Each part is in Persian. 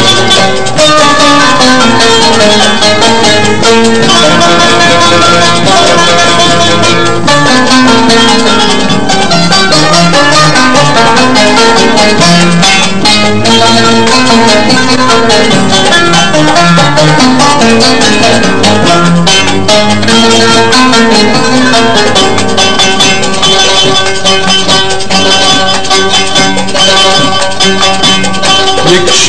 یک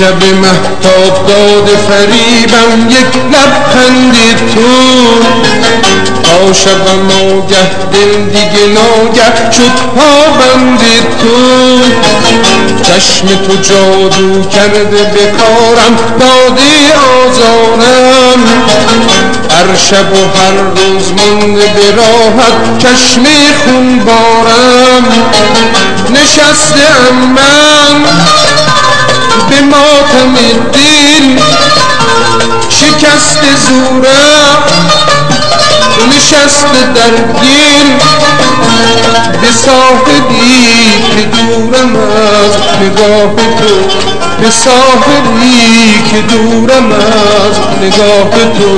شب محتاب داد فریبم یک لبخندی تو. تا شبم آگه دل دیگه ناگه شد پابندی تو. چشم تو جادو کرده به کارم دادی آزارم. هر شب و هر روز مونده به راحت چشم خون بارم نشسته من. به ماتم دل شکست زورم نشست در گل به صاحبی که دورم از نگاه تو به صاحبی که دورم از نگاه تو.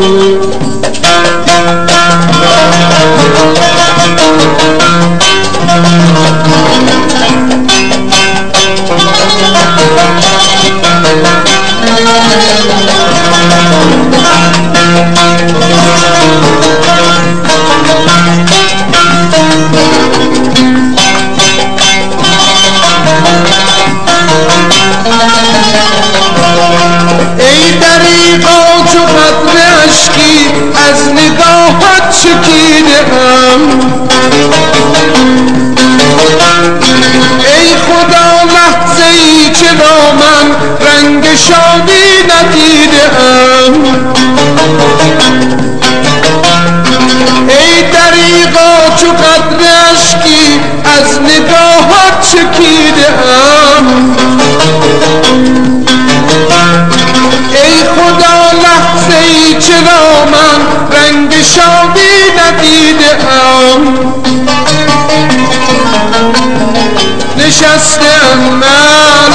نشسته من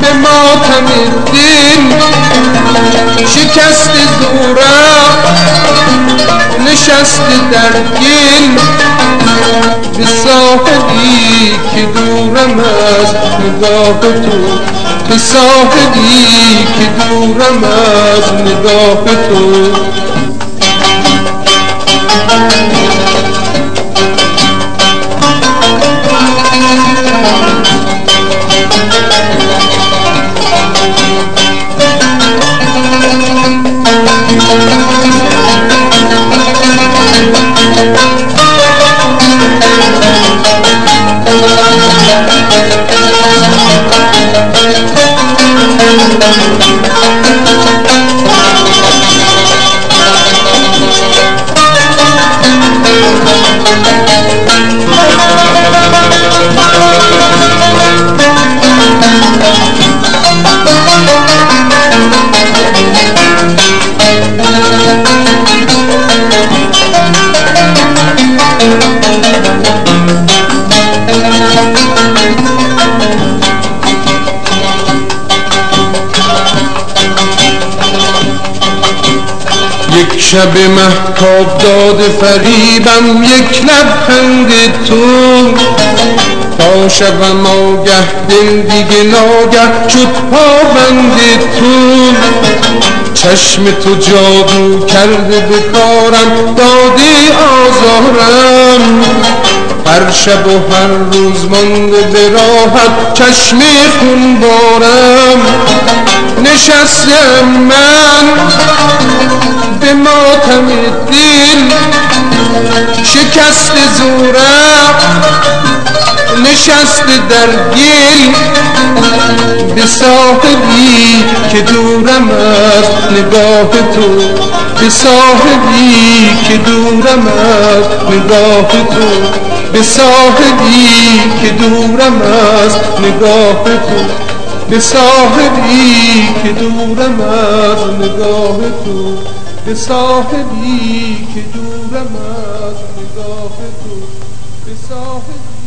به ماتم دل شکست زورم نشسته در گل به صاحبی که دورم از نگاه تو. به صاحبی که دورم از نگاه تو. شب محتاب داد فریبم یک لبخند تو. تا شبم آگه دل دیگه ناگه شد پابند تو. چشم تو جادو کرده به کارم دادی آزارم. هر شب و هر روز مانده به راحت چشم خون بارم نشستم من به ماتم دل. شکست زورم نشست در گل. به صاحبی که دورم از نگاه تو. به ساحلی که دورم از نگاه تو. به ساحلی که دورم از نگاه تو. به ساحلی که دورم از نگاه تو به ساحلی که دورم از نگاه تو به ساحلی